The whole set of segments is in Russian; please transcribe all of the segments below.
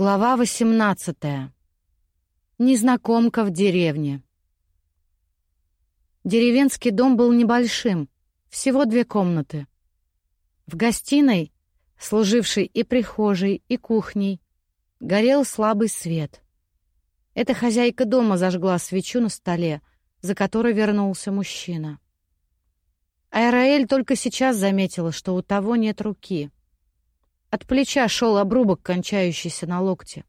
Глава 18. Незнакомка в деревне. Деревенский дом был небольшим, всего две комнаты. В гостиной, служившей и прихожей, и кухней, горел слабый свет. Эта хозяйка дома зажгла свечу на столе, за которой вернулся мужчина. Айраэль только сейчас заметила, что у того нет руки — от плеча шел обрубок, кончающийся на локте.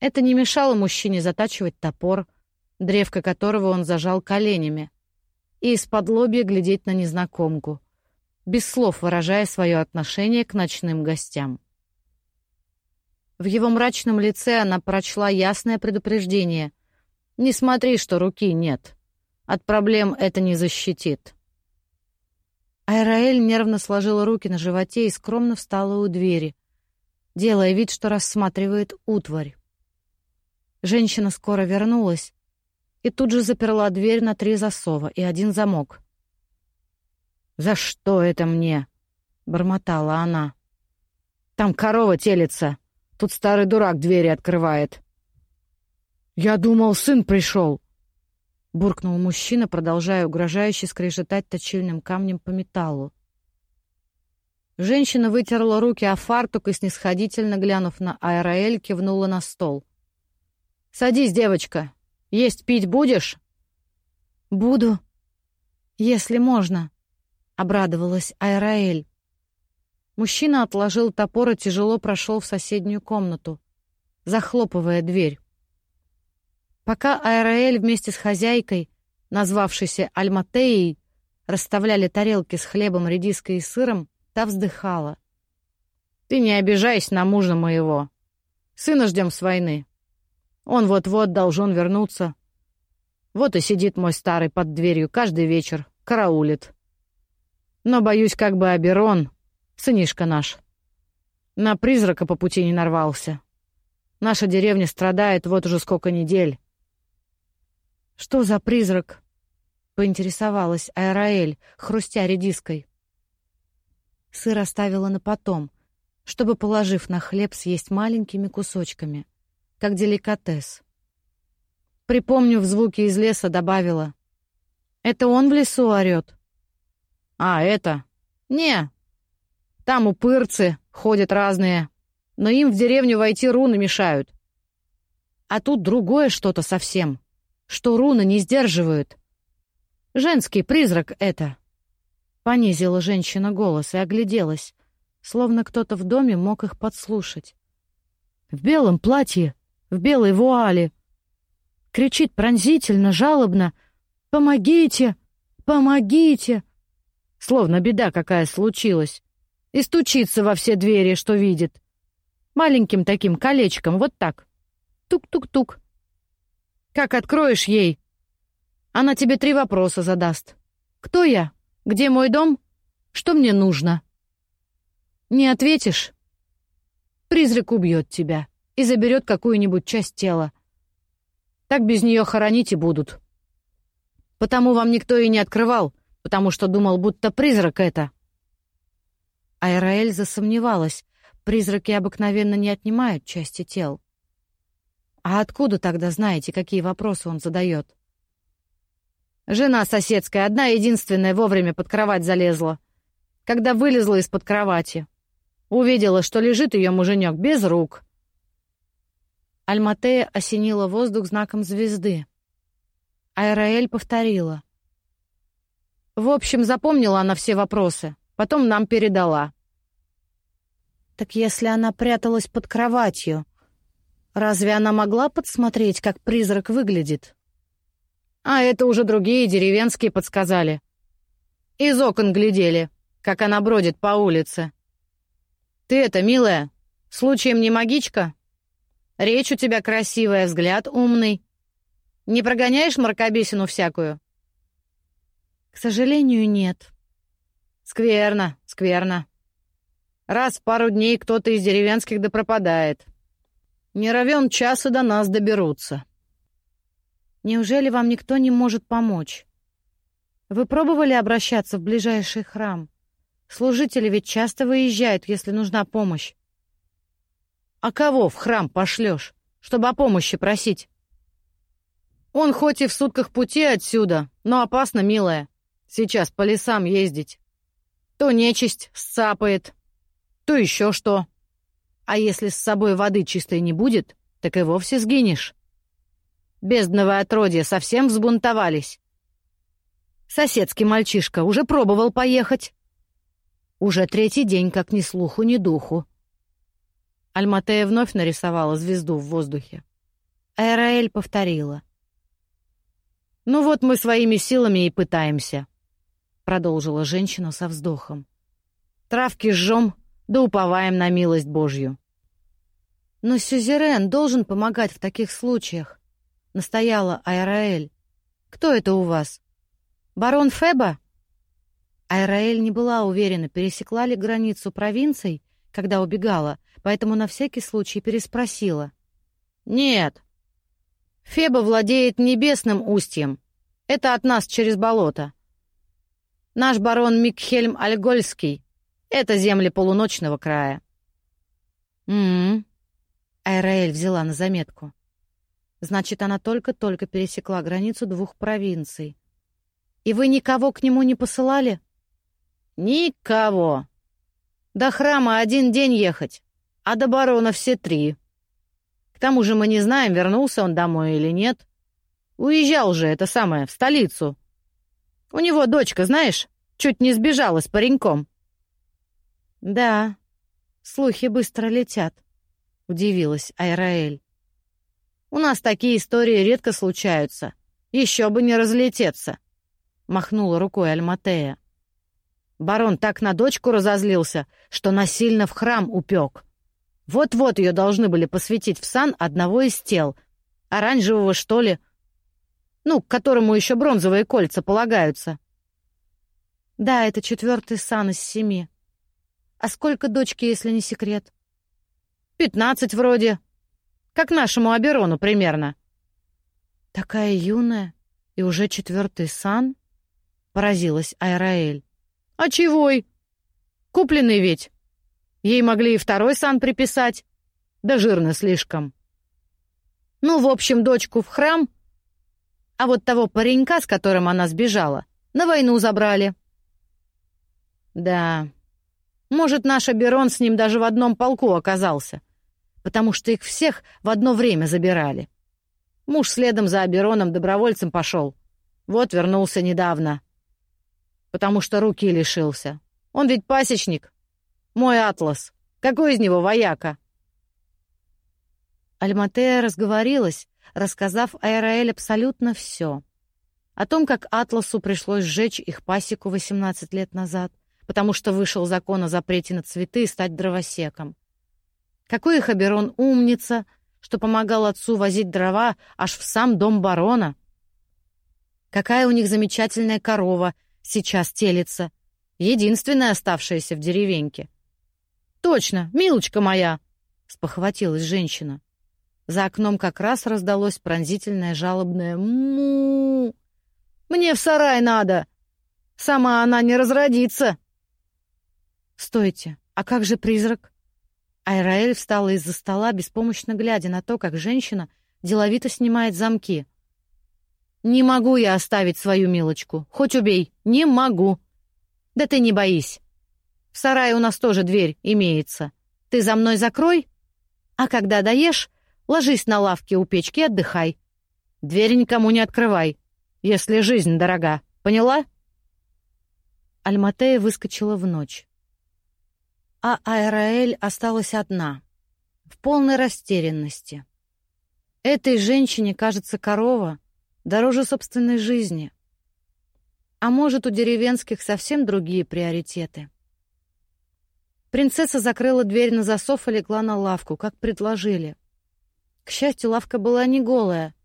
Это не мешало мужчине затачивать топор, древко которого он зажал коленями, и из-под лобья глядеть на незнакомку, без слов выражая свое отношение к ночным гостям. В его мрачном лице она прочла ясное предупреждение. «Не смотри, что руки нет. От проблем это не защитит». Айраэль нервно сложила руки на животе и скромно встала у двери, делая вид, что рассматривает утварь. Женщина скоро вернулась и тут же заперла дверь на три засова и один замок. «За что это мне?» — бормотала она. «Там корова телится. Тут старый дурак двери открывает». «Я думал, сын пришел», буркнул мужчина, продолжая угрожающе скрежетать точильным камнем по металлу. Женщина вытерла руки о фартук и, снисходительно глянув на Айраэль, кивнула на стол. «Садись, девочка. Есть пить будешь?» «Буду, если можно», — обрадовалась Айраэль. Мужчина отложил топор и тяжело прошел в соседнюю комнату, захлопывая дверь. Пока Аэроэль вместе с хозяйкой, назвавшейся Альматеей, расставляли тарелки с хлебом, редиской и сыром, та вздыхала. «Ты не обижайся на мужа моего. Сына ждем с войны. Он вот-вот должен вернуться. Вот и сидит мой старый под дверью каждый вечер, караулит. Но, боюсь, как бы Аберон, сынишка наш, на призрака по пути не нарвался. Наша деревня страдает вот уже сколько недель. «Что за призрак?» — поинтересовалась Аэроэль, хрустя редиской. Сыр оставила на потом, чтобы, положив на хлеб, съесть маленькими кусочками, как деликатес. Припомнив звуки из леса, добавила. «Это он в лесу орёт?» «А, это? Не. Там упырцы ходят разные, но им в деревню войти руны мешают. А тут другое что-то совсем» что руны не сдерживают. Женский призрак это. Понизила женщина голос и огляделась, словно кто-то в доме мог их подслушать. В белом платье, в белой вуале. Кричит пронзительно, жалобно «Помогите! Помогите!» Словно беда какая случилась. И стучится во все двери, что видит. Маленьким таким колечком, вот так. Тук-тук-тук. Как откроешь ей, она тебе три вопроса задаст. Кто я? Где мой дом? Что мне нужно? Не ответишь? Призрак убьет тебя и заберет какую-нибудь часть тела. Так без нее хоронить и будут. Потому вам никто и не открывал, потому что думал, будто призрак это. Айраэль засомневалась. Призраки обыкновенно не отнимают части тел. А откуда тогда знаете, какие вопросы он задает? Жена соседская, одна единственная, вовремя под кровать залезла. Когда вылезла из-под кровати. Увидела, что лежит ее муженек без рук. Альматея осенила воздух знаком звезды. Айраэль повторила. В общем, запомнила она все вопросы. Потом нам передала. Так если она пряталась под кроватью, Разве она могла подсмотреть, как призрак выглядит? А это уже другие деревенские подсказали. Из окон глядели, как она бродит по улице. Ты это, милая, случаем не магичка? Речь у тебя красивая, взгляд умный. Не прогоняешь мракобесину всякую? К сожалению, нет. Скверно, скверно. Раз в пару дней кто-то из деревенских да пропадает. Не равен час до нас доберутся. Неужели вам никто не может помочь? Вы пробовали обращаться в ближайший храм? Служители ведь часто выезжают, если нужна помощь. А кого в храм пошлешь, чтобы о помощи просить? Он хоть и в сутках пути отсюда, но опасно, милая. Сейчас по лесам ездить. То нечисть сцапает, то еще что. А если с собой воды чистой не будет, так и вовсе сгинешь. Бездновые отродья совсем взбунтовались. Соседский мальчишка уже пробовал поехать. Уже третий день, как ни слуху, ни духу. Альматея вновь нарисовала звезду в воздухе. Аэраэль повторила. «Ну вот мы своими силами и пытаемся», — продолжила женщина со вздохом. «Травки жжем, да уповаем на милость Божью». «Но сюзерен должен помогать в таких случаях», — настояла Айраэль. «Кто это у вас? Барон Феба?» Айраэль не была уверена, пересекла ли границу провинций, когда убегала, поэтому на всякий случай переспросила. «Нет, Феба владеет небесным устьем. Это от нас через болото. Наш барон Микхельм Альгольский. Это земли полуночного края. М-м. Айраэль взяла на заметку. Значит, она только-только пересекла границу двух провинций. И вы никого к нему не посылали? Никого. До храма один день ехать, а до барона все три. К тому же мы не знаем, вернулся он домой или нет. Уезжал же, это самое, в столицу. У него дочка, знаешь, чуть не сбежала с пареньком. Да, слухи быстро летят, удивилась Айраэль. У нас такие истории редко случаются. Еще бы не разлететься, махнула рукой Альматея. Барон так на дочку разозлился, что насильно в храм упек. Вот-вот ее должны были посвятить в сан одного из тел. Оранжевого, что ли? Ну, к которому еще бронзовые кольца полагаются. Да, это четвертый сан из семи. А сколько дочки, если не секрет? Пятнадцать вроде. Как нашему Аберону примерно. Такая юная и уже четвертый сан? Поразилась Айраэль. А чегой? Купленный ведь. Ей могли и второй сан приписать. Да жирно слишком. Ну, в общем, дочку в храм, а вот того паренька, с которым она сбежала, на войну забрали. Да, может, наш Аберон с ним даже в одном полку оказался, потому что их всех в одно время забирали. Муж следом за Абероном добровольцем пошел. Вот вернулся недавно. Потому что руки лишился. Он ведь пасечник, мой атлас. Какой из него вояка?» Альматея разговорилась, рассказав Аэраэль абсолютно все. О том, как Атласу пришлось сжечь их пасеку 18 лет назад, потому что вышел закон о запрете на цветы и стать дровосеком. Какой их Аберон умница, что помогал отцу возить дрова аж в сам дом барона. Какая у них замечательная корова сейчас телится, единственная оставшаяся в деревеньке. Точно, милочка моя, спохватилась женщина. За окном как раз раздалось пронзительное жалобное му. Мне в сарай надо. Сама она не разродится. Стойте, а как же призрак? Айраэль встала из-за стола, беспомощно глядя на то, как женщина деловито снимает замки. «Не могу я оставить свою милочку. Хоть убей. Не могу. Да ты не боись. В сарае у нас тоже дверь имеется. Ты за мной закрой, а когда доешь, ложись на лавке у печки отдыхай. Дверь никому не открывай, если жизнь дорога. Поняла?» Альматея выскочила в ночь. А Аэраэль осталась одна, в полной растерянности. Этой женщине, кажется, корова дороже собственной жизни. А может, у деревенских совсем другие приоритеты. Принцесса закрыла дверь на засов и легла на лавку, как предложили. К счастью, лавка была не голая,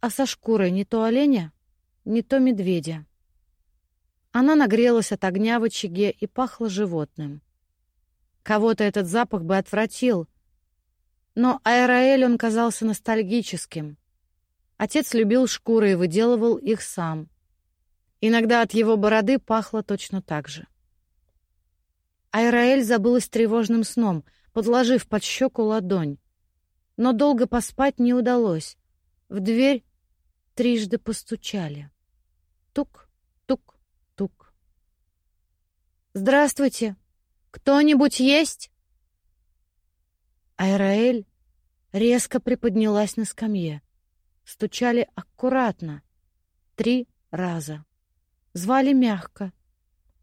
а со шкурой не то оленя, не то медведя. Она нагрелась от огня в очаге и пахла животным. Кого-то этот запах бы отвратил, но Аэраэль он казался ностальгическим. Отец любил шкуры и выделывал их сам. Иногда от его бороды пахло точно так же. Айраэль забылась тревожным сном, подложив под щеку ладонь. Но долго поспать не удалось. В дверь трижды постучали. Тук, тук, тук. «Здравствуйте! Кто-нибудь есть?» Айраэль резко приподнялась на скамье. Стучали аккуратно. Три раза. Звали мягко.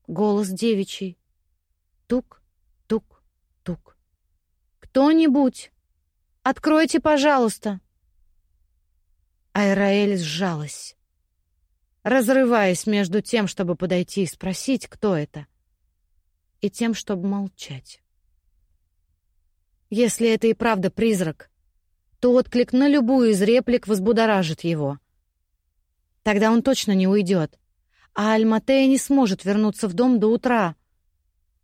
Голос девичий. Тук, тук, тук. «Кто-нибудь! Откройте, пожалуйста!» Айраэль сжалась, разрываясь между тем, чтобы подойти и спросить, кто это, и тем, чтобы молчать. Если это и правда призрак, то отклик на любую из реплик возбудоражит его. Тогда он точно не уйдет, а Альматея не сможет вернуться в дом до утра.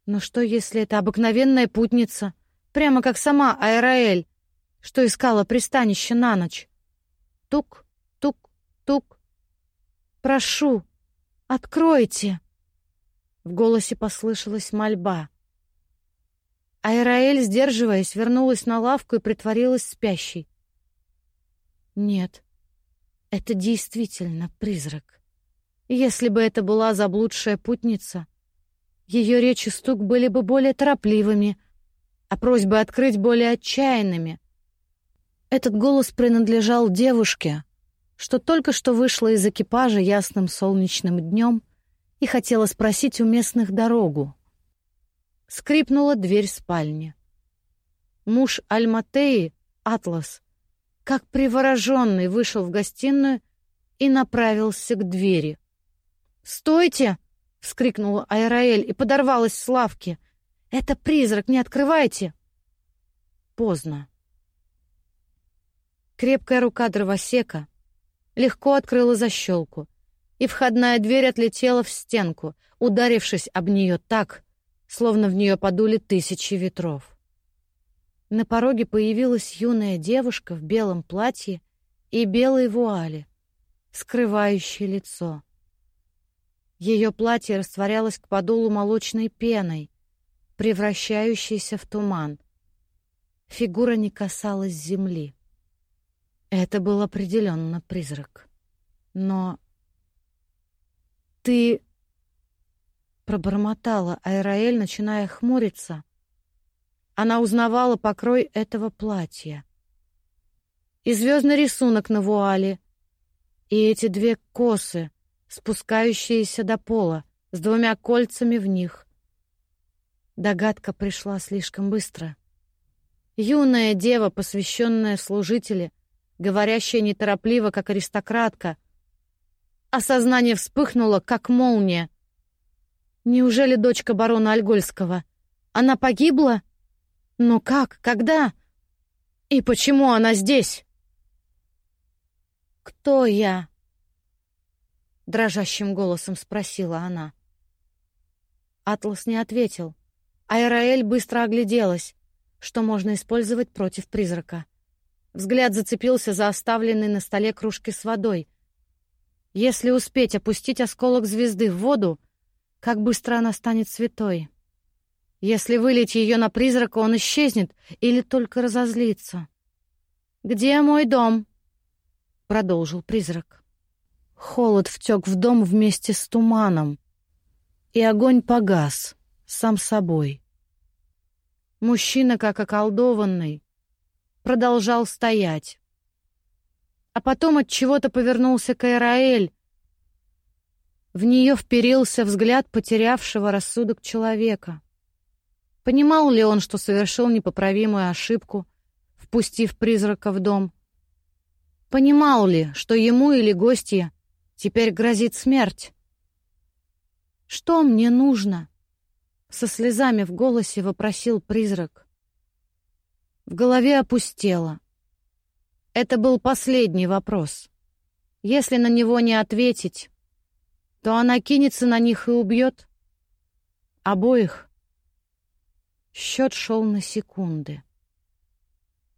Но что, если это обыкновенная путница, прямо как сама Айраэль, что искала пристанище на ночь? Тук, тук, тук. «Прошу, откройте!» В голосе послышалась мольба. Айраэль, сдерживаясь, вернулась на лавку и притворилась спящей. Нет, это действительно призрак. Если бы это была заблудшая путница, ее речь и стук были бы более торопливыми, а просьбы открыть более отчаянными. Этот голос принадлежал девушке, что только что вышла из экипажа ясным солнечным днем и хотела спросить у местных дорогу. Скрипнула дверь спальни. Муж Альматеи, Атлас, как привороженный, вышел в гостиную и направился к двери. «Стойте!» — вскрикнула Айраэль и подорвалась с лавки. «Это призрак, не открывайте!» Поздно. Крепкая рука дровосека легко открыла защелку, и входная дверь отлетела в стенку, ударившись об нее так, словно в нее подули тысячи ветров. На пороге появилась юная девушка в белом платье и белой вуале, скрывающей лицо. Ее платье растворялось к подолу молочной пеной, превращающейся в туман. Фигура не касалась земли. Это был определенно призрак. Но... «Ты пробормотала Айраэль, начиная хмуриться. Она узнавала покрой этого платья. И звездный рисунок на вуале, и эти две косы, спускающиеся до пола, с двумя кольцами в них. Догадка пришла слишком быстро. Юная дева, посвященная служителе, говорящая неторопливо, как аристократка. Осознание вспыхнуло, как молния, Неужели дочка барона Альгольского? Она погибла? Но как? Когда? И почему она здесь? Кто я? дрожащим голосом спросила она. Атлас не ответил. Айраэль быстро огляделась, что можно использовать против призрака. Взгляд зацепился за оставленный на столе кружки с водой. Если успеть опустить осколок звезды в воду, как быстро она станет святой? Если вылить ее на призрака, он исчезнет или только разозлится. «Где мой дом?» — продолжил призрак. Холод втек в дом вместе с туманом, и огонь погас сам собой. Мужчина, как околдованный, продолжал стоять. А потом от чего-то повернулся к Эраэль, в нее вперился взгляд потерявшего рассудок человека. Понимал ли он, что совершил непоправимую ошибку, впустив призрака в дом? Понимал ли, что ему или гостье теперь грозит смерть? «Что мне нужно?» Со слезами в голосе вопросил призрак. В голове опустело. Это был последний вопрос. Если на него не ответить, то она кинется на них и убьет. Обоих. Счет шел на секунды.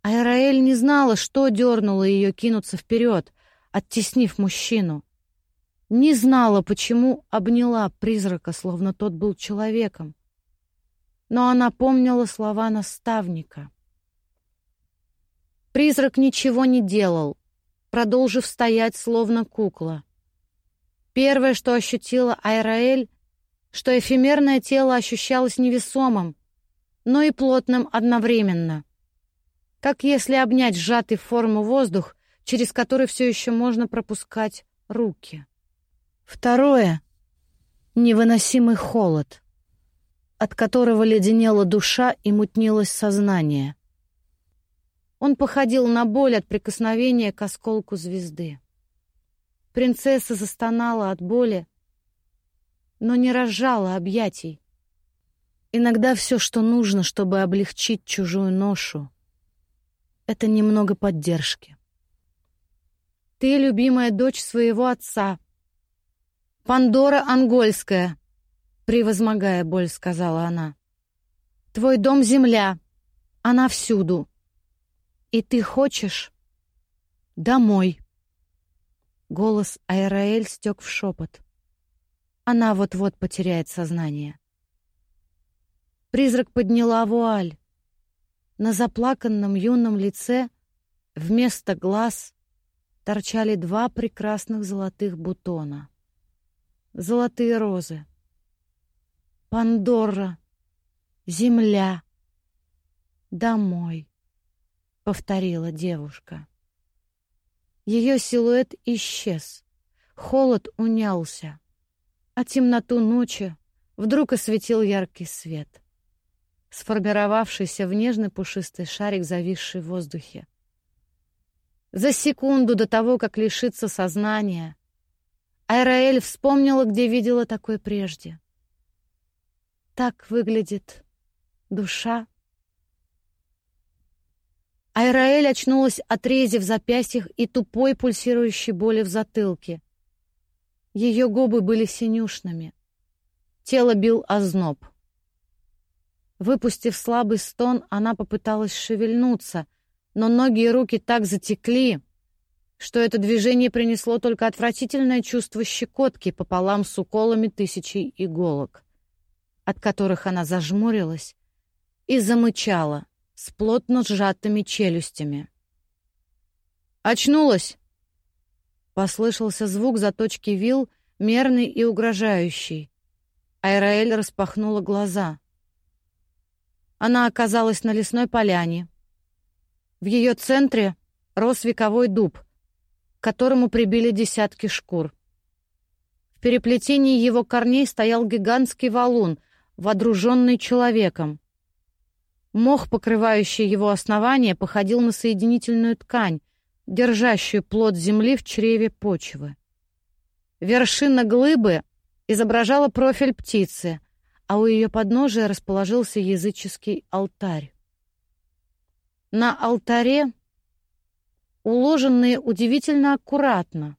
Айраэль не знала, что дернуло ее кинуться вперед, оттеснив мужчину. Не знала, почему обняла призрака, словно тот был человеком. но она помнила слова наставника. Призрак ничего не делал, продолжив стоять словно кукла. Первое, что ощутила Айраэль, что эфемерное тело ощущалось невесомым, но и плотным одновременно. Как если обнять сжатый в форму воздух, через который все еще можно пропускать руки. Второе — невыносимый холод, от которого леденела душа и мутнилось сознание. Он походил на боль от прикосновения к осколку звезды. Принцесса застонала от боли, но не разжала объятий. Иногда все, что нужно, чтобы облегчить чужую ношу, это немного поддержки. Ты любимая дочь своего отца. Пандора Ангольская, превозмогая боль, сказала она. Твой дом — земля, она всюду. И ты хочешь домой. Голос Айраэль стек в шепот. Она вот-вот потеряет сознание. Призрак подняла вуаль. На заплаканном юном лице вместо глаз торчали два прекрасных золотых бутона. Золотые розы. Пандора. Земля. Домой, повторила девушка. Ее силуэт исчез. Холод унялся. А темноту ночи вдруг осветил яркий свет, сформировавшийся в нежный пушистый шарик, зависший в воздухе. За секунду до того, как лишиться сознания, Айраэль вспомнила, где видела такой прежде. Так выглядит душа Айраэль очнулась от рези в запястьях и тупой пульсирующей боли в затылке. Ее губы были синюшными. Тело бил озноб. Выпустив слабый стон, она попыталась шевельнуться, но ноги и руки так затекли, что это движение принесло только отвратительное чувство щекотки пополам с уколами тысячи иголок, от которых она зажмурилась и замычала — с плотно сжатыми челюстями. «Очнулась!» Послышался звук заточки вил, мерный и угрожающий. Айраэль распахнула глаза. Она оказалась на лесной поляне. В ее центре рос вековой дуб, к которому прибили десятки шкур. В переплетении его корней стоял гигантский валун, водруженный человеком. Мох, покрывающий его основание, походил на соединительную ткань, держащую плод земли в чреве почвы. Вершина глыбы изображала профиль птицы, а у ее подножия расположился языческий алтарь. На алтаре, уложенные удивительно аккуратно,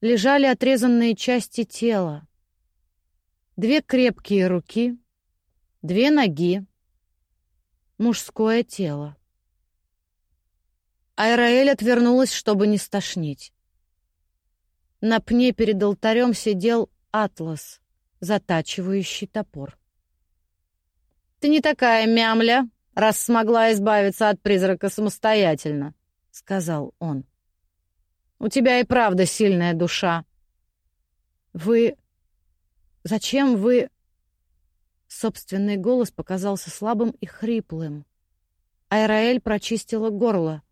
лежали отрезанные части тела. Две крепкие руки, две ноги, мужское тело. Айраэль отвернулась, чтобы не стошнить. На пне перед алтарем сидел атлас, затачивающий топор. «Ты не такая мямля, раз смогла избавиться от призрака самостоятельно», — сказал он. «У тебя и правда сильная душа». «Вы... Зачем вы...» Собственный голос показался слабым и хриплым. Айраэль прочистила горло.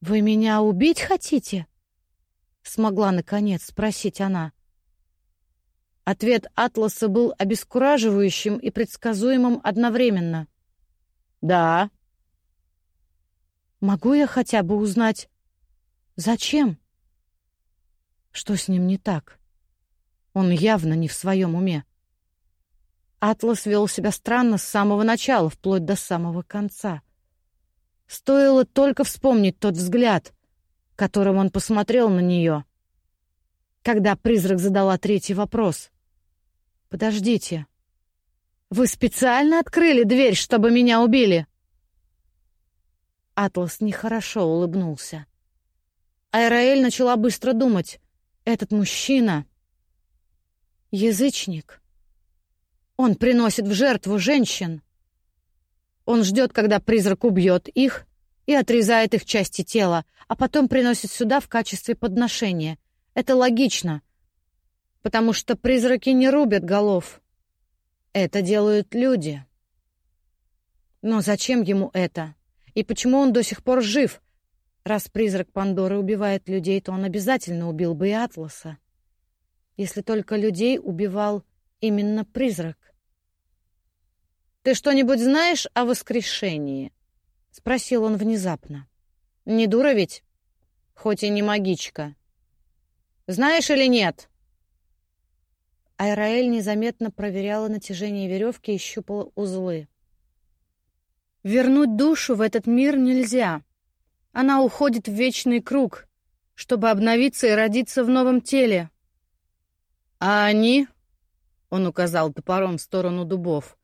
«Вы меня убить хотите?» Смогла, наконец, спросить она. Ответ Атласа был обескураживающим и предсказуемым одновременно. «Да». «Могу я хотя бы узнать, зачем?» «Что с ним не так?» Он явно не в своем уме. Атлас вел себя странно с самого начала, вплоть до самого конца. Стоило только вспомнить тот взгляд, которым он посмотрел на нее, когда призрак задала третий вопрос. «Подождите, вы специально открыли дверь, чтобы меня убили?» Атлас нехорошо улыбнулся. Айраэль начала быстро думать. «Этот мужчина — язычник». Он приносит в жертву женщин. Он ждет, когда призрак убьет их и отрезает их части тела, а потом приносит сюда в качестве подношения. Это логично, потому что призраки не рубят голов. Это делают люди. Но зачем ему это? И почему он до сих пор жив? Раз призрак Пандоры убивает людей, то он обязательно убил бы и Атласа. Если только людей убивал именно призрак. «Ты что-нибудь знаешь о воскрешении?» — спросил он внезапно. «Не дура ведь? Хоть и не магичка. Знаешь или нет?» Айраэль незаметно проверяла натяжение веревки и щупала узлы. Вернуть душу в этот мир нельзя. Она уходит в вечный круг, чтобы обновиться и родиться в новом теле. А они, он указал топором в сторону дубов,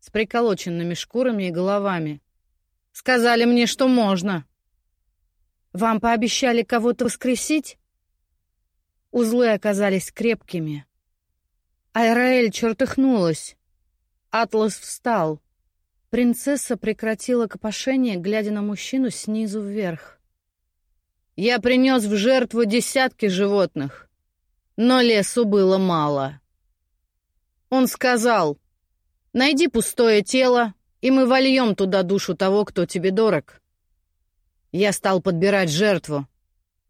с приколоченными шкурами и головами, сказали мне, что можно. Вам пообещали кого-то воскресить? Узлы оказались крепкими. Айраэль чертыхнулась. Атлас встал. Принцесса прекратила копошение, глядя на мужчину снизу вверх. «Я принес в жертву десятки животных, но лесу было мало». Он сказал, «Найди пустое тело, и мы вольем туда душу того, кто тебе дорог». Я стал подбирать жертву,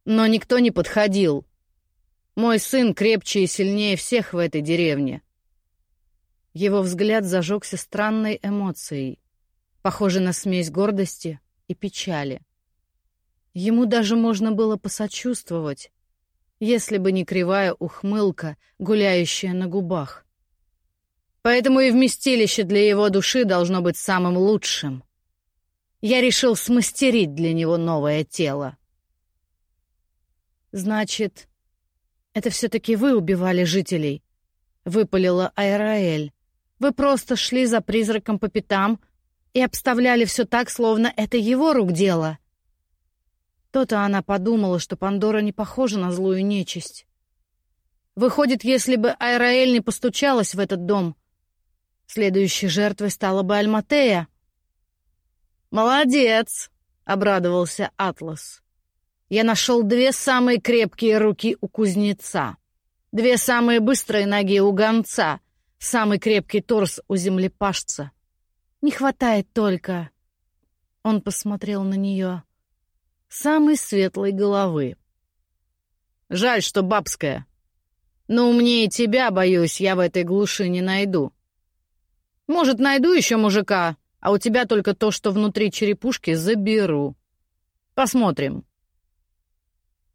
но никто не подходил. Мой сын крепче и сильнее всех в этой деревне. Его взгляд зажегся странной эмоцией, похожей на смесь гордости и печали. Ему даже можно было посочувствовать, если бы не кривая ухмылка, гуляющая на губах. Поэтому и вместилище для его души должно быть самым лучшим. Я решил смастерить для него новое тело. Значит, это все-таки вы убивали жителей?» — выпалила Айраэль. «Вы просто шли за призраком по пятам и обставляли все так, словно это его рук дело». То-то она подумала, что Пандора не похожа на злую нечисть. Выходит, если бы Айраэль не постучалась в этот дом, следующей жертвой стала бы Альматея. «Молодец!» — обрадовался Атлас. Я нашел две самые крепкие руки у кузнеца, две самые быстрые ноги у гонца, самый крепкий торс у землепашца. Не хватает только... Он посмотрел на нее. Самой светлой головы. Жаль, что бабская. Но умнее тебя, боюсь, я в этой глуши не найду. Может, найду еще мужика, а у тебя только то, что внутри черепушки, заберу. Посмотрим.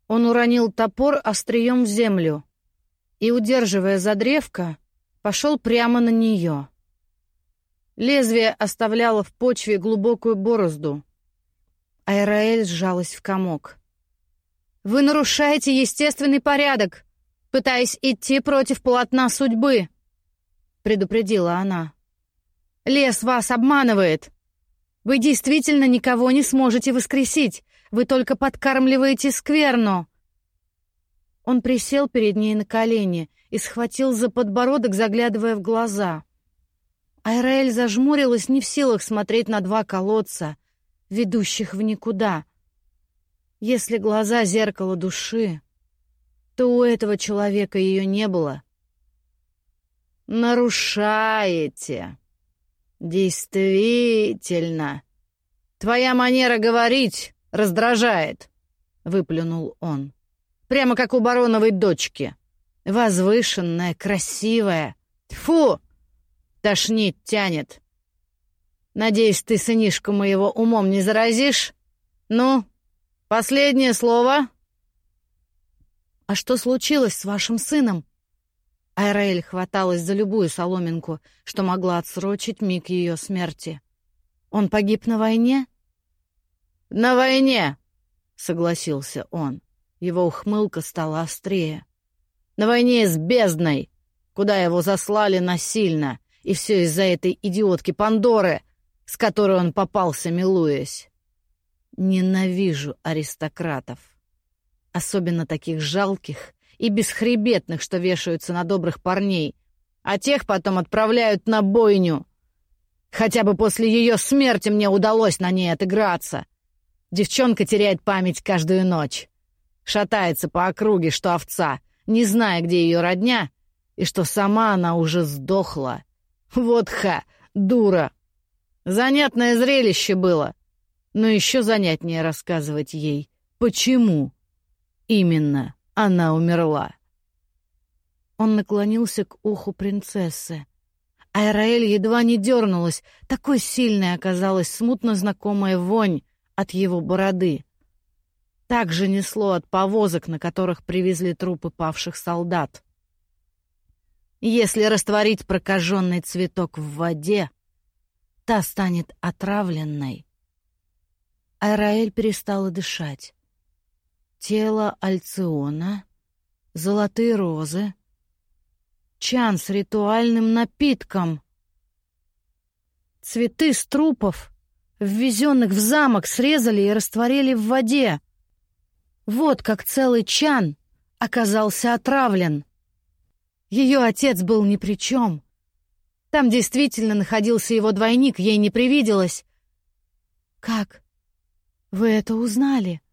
Он уронил топор острием в землю и, удерживая за древко, пошел прямо на нее. Лезвие оставляло в почве глубокую борозду. Айраэль сжалась в комок. «Вы нарушаете естественный порядок, пытаясь идти против полотна судьбы», — предупредила она. «Лес вас обманывает. Вы действительно никого не сможете воскресить, вы только подкармливаете скверну!» Он присел перед ней на колени и схватил за подбородок, заглядывая в глаза. Айраэль зажмурилась, не в силах смотреть на два колодца, ведущих в никуда. Если глаза — зеркало души, то у этого человека ее не было. «Нарушаете!» «Действительно! Твоя манера говорить раздражает», — выплюнул он. «Прямо как у бароновой дочки. Возвышенная, красивая. Тьфу! Тошнить тянет. Надеюсь, ты сынишку моего умом не заразишь? Ну, последнее слово?» «А что случилось с вашим сыном?» Айраэль хваталась за любую соломинку, что могла отсрочить миг ее смерти. «Он погиб на войне?» «На войне!» — согласился он. Его ухмылка стала острее. «На войне с бездной, куда его заслали насильно, и все из-за этой идиотки Пандоры, с которой он попался, милуясь. Ненавижу аристократов, особенно таких жалких и бесхребетных, что вешаются на добрых парней, а тех потом отправляют на бойню. Хотя бы после ее смерти мне удалось на ней отыграться. Девчонка теряет память каждую ночь. Шатается по округе, что овца, не зная, где ее родня, и что сама она уже сдохла. Вот ха, дура. Занятное зрелище было. Но еще занятнее рассказывать ей, почему именно она умерла. Он наклонился к уху принцессы. Айраэль едва не дернулась, такой сильной оказалась смутно знакомая вонь от его бороды. Так же несло от повозок, на которых привезли трупы павших солдат. Если растворить прокаженный цветок в воде, та станет отравленной. Айраэль перестала дышать. Тело Альциона, золотые розы, чан с ритуальным напитком. Цветы с трупов, ввезенных в замок, срезали и растворили в воде. Вот как целый чан оказался отравлен. Ее отец был ни при чем. Там действительно находился его двойник, ей не привиделось. «Как? Вы это узнали?» —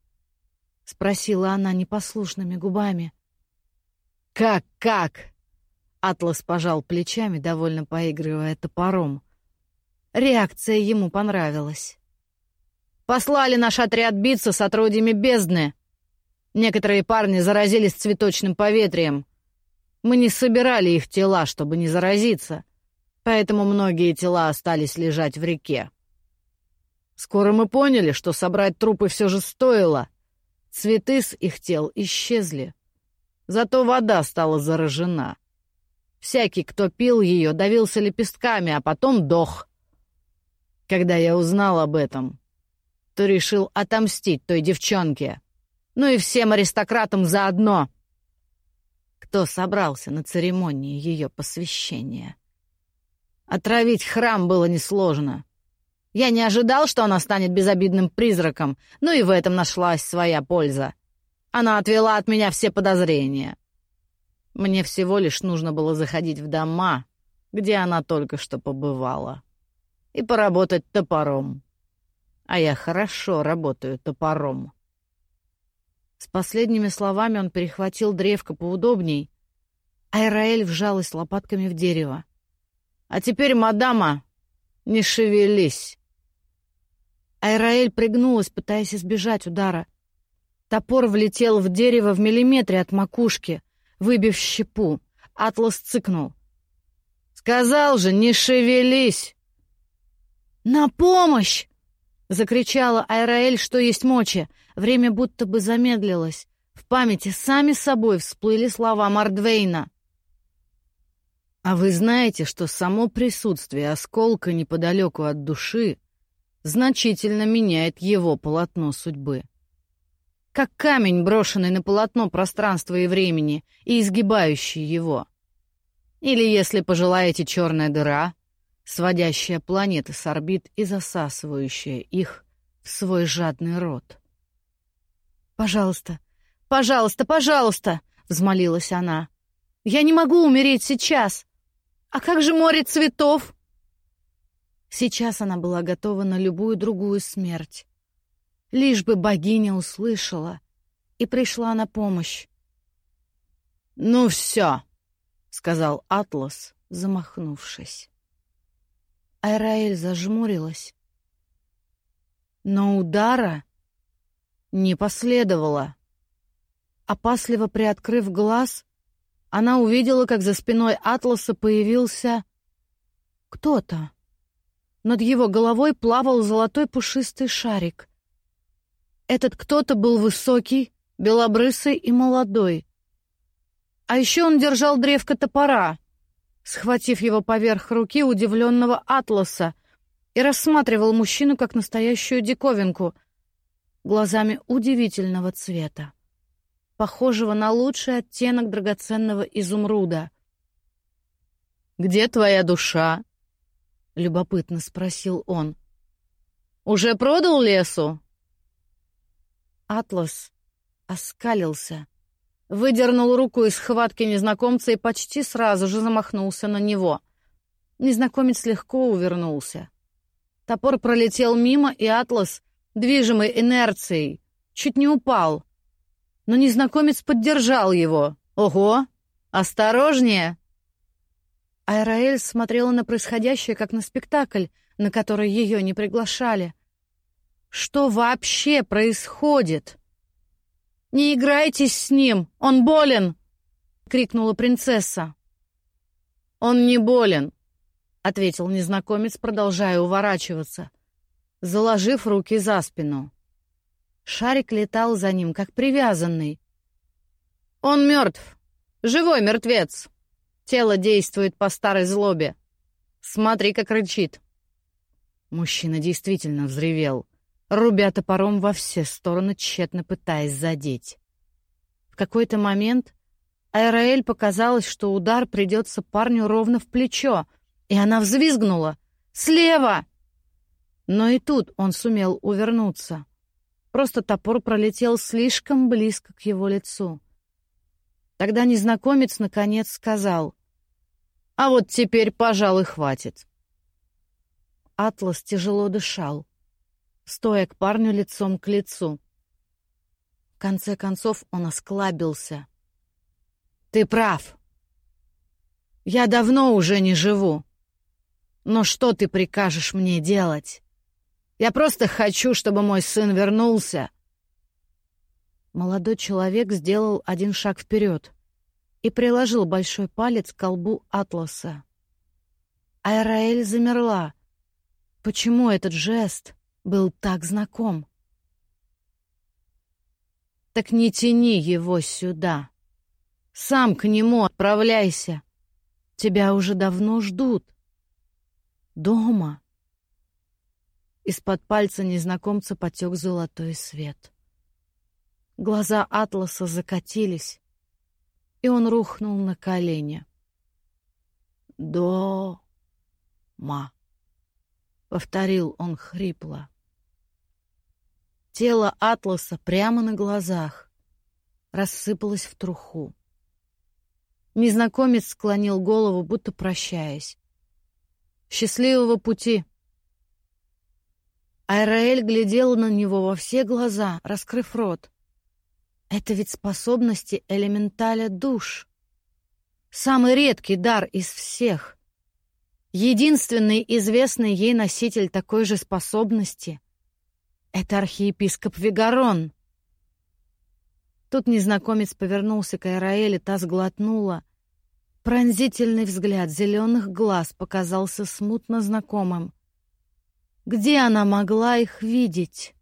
спросила она непослушными губами. «Как-как?» Атлас пожал плечами, довольно поигрывая топором. Реакция ему понравилась. «Послали наш отряд биться с отродьями бездны. Некоторые парни заразились цветочным поветрием. Мы не собирали их тела, чтобы не заразиться, поэтому многие тела остались лежать в реке. Скоро мы поняли, что собрать трупы все же стоило. Цветы с их тел исчезли. Зато вода стала заражена. Всякий, кто пил ее, давился лепестками, а потом дох. Когда я узнал об этом, то решил отомстить той девчонке. Ну и всем аристократам заодно. Кто собрался на церемонии ее посвящения? Отравить храм было несложно. Я не ожидал, что она станет безобидным призраком, но и в этом нашлась своя польза. Она отвела от меня все подозрения. Мне всего лишь нужно было заходить в дома, где она только что побывала, и поработать топором. А я хорошо работаю топором. С последними словами он перехватил древко поудобней, а Ираэль вжалась лопатками в дерево. «А теперь, мадама, не шевелись!» Айраэль пригнулась, пытаясь избежать удара. Топор влетел в дерево в миллиметре от макушки — выбив щепу. Атлас цыкнул. «Сказал же, не шевелись!» «На помощь!» — закричала Айраэль, что есть мочи. Время будто бы замедлилось. В памяти сами собой всплыли слова Мардвейна. «А вы знаете, что само присутствие осколка неподалеку от души значительно меняет его полотно судьбы?» как камень, брошенный на полотно пространства и времени и изгибающий его. Или, если пожелаете, черная дыра, сводящая планеты с орбит и засасывающая их в свой жадный рот. «Пожалуйста, пожалуйста, пожалуйста!» — взмолилась она. «Я не могу умереть сейчас! А как же море цветов?» Сейчас она была готова на любую другую смерть лишь бы богиня услышала и пришла на помощь. «Ну все», — сказал Атлас, замахнувшись. Айраэль зажмурилась. Но удара не последовало. Опасливо приоткрыв глаз, она увидела, как за спиной Атласа появился кто-то. Над его головой плавал золотой пушистый шарик. Этот кто-то был высокий, белобрысый и молодой. А еще он держал древко топора, схватив его поверх руки удивленного Атласа, и рассматривал мужчину как настоящую диковинку, глазами удивительного цвета, похожего на лучший оттенок драгоценного изумруда. «Где твоя душа?» — любопытно спросил он. «Уже продал лесу?» Атлас оскалился, выдернул руку из схватки незнакомца и почти сразу же замахнулся на него. Незнакомец легко увернулся. Топор пролетел мимо, и Атлас, движимый инерцией, чуть не упал. Но незнакомец поддержал его. «Ого! Осторожнее!» Айраэль смотрела на происходящее, как на спектакль, на который ее не приглашали. Что вообще происходит? «Не играйтесь с ним! Он болен!» — крикнула принцесса. «Он не болен!» — ответил незнакомец, продолжая уворачиваться, заложив руки за спину. Шарик летал за ним, как привязанный. «Он мертв! Живой мертвец! Тело действует по старой злобе. Смотри, как рычит!» Мужчина действительно взревел, рубя топором во все стороны, тщетно пытаясь задеть. В какой-то момент Айраэль показалось, что удар придется парню ровно в плечо, и она взвизгнула. «Слева!» Но и тут он сумел увернуться. Просто топор пролетел слишком близко к его лицу. Тогда незнакомец наконец сказал, «А вот теперь, пожалуй, хватит». Атлас тяжело дышал, стоя к парню лицом к лицу. В конце концов он осклабился. «Ты прав. Я давно уже не живу. Но что ты прикажешь мне делать?» Я просто хочу, чтобы мой сын вернулся. Молодой человек сделал один шаг вперед и приложил большой палец к колбу Атласа. Айраэль замерла. Почему этот жест был так знаком? Так не тяни его сюда. Сам к нему отправляйся. Тебя уже давно ждут. Дома. Из-под пальца незнакомца потек золотой свет. Глаза Атласа закатились, и он рухнул на колени. «Дома», — повторил он хрипло. Тело Атласа прямо на глазах рассыпалось в труху. Незнакомец склонил голову, будто прощаясь. «Счастливого пути!» Айраэль глядела на него во все глаза, раскрыв рот. Это ведь способности элементаля душ. Самый редкий дар из всех. Единственный известный ей носитель такой же способности — это архиепископ Вигарон. Тут незнакомец повернулся к Айраэле, та сглотнула. Пронзительный взгляд зеленых глаз показался смутно знакомым. Где она могла их видеть?